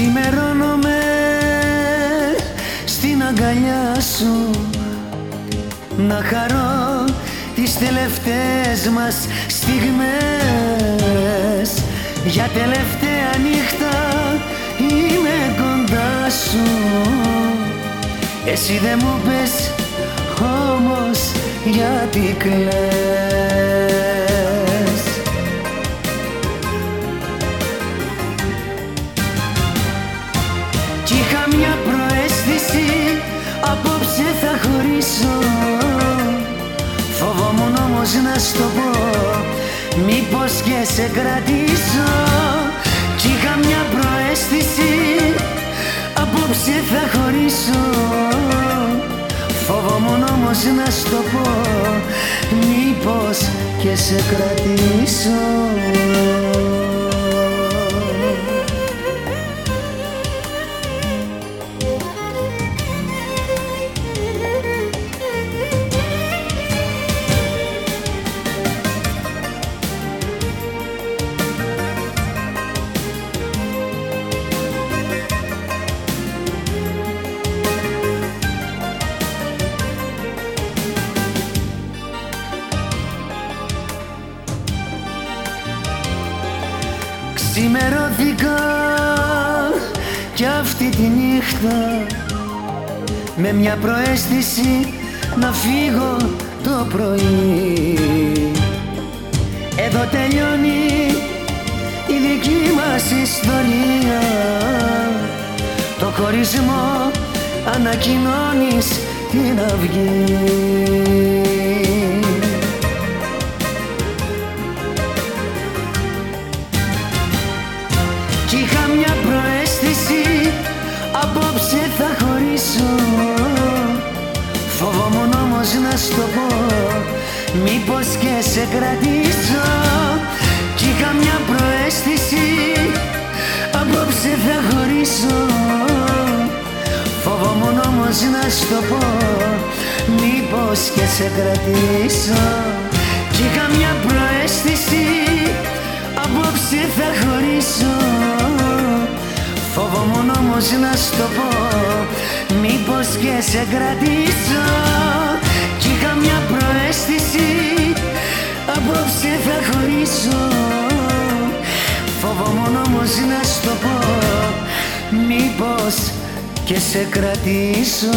Ξημερώνομαι στην αγκαλιά σου. Να χαρώ τις τελευταίες μας στιγμές. Για τελευταία νύχτα είμαι κοντά σου. Εσύ δεν μου πες όμως γιατί κλαις απόψε θα χωρίσω. Φοβόμουν όμως να σου το πω Μήπως και σε κρατήσω. Κι είχα μια προαίσθηση Απόψε θα χωρίσω. Φοβόμουν όμως να σου το πω Μήπως και σε κρατήσω Ξημερώθηκα κι αυτή τη νύχτα με μια προέστηση να φύγω το πρωί. Εδώ τελειώνει η δική μας ιστορία. Το χωρισμό ανακοινώνεις την αυγή Μήπως και σε κρατήσω Κι είχα μια προέστηση Απόψε θα χωρίσω. Φοβόμουν όμως να σου το πω Μήπως και σε κρατήσω Κι είχα μια προέστηση Απόψε θα χωρίσω. Φόβομουν όμως να σου το πω Μήπως και σε κρατήσω Κι είχα μια προαίσθηση Απόψε θα χωρίσω. Φόβομουν όμως να σου το πω. Μήπως και σε κρατήσω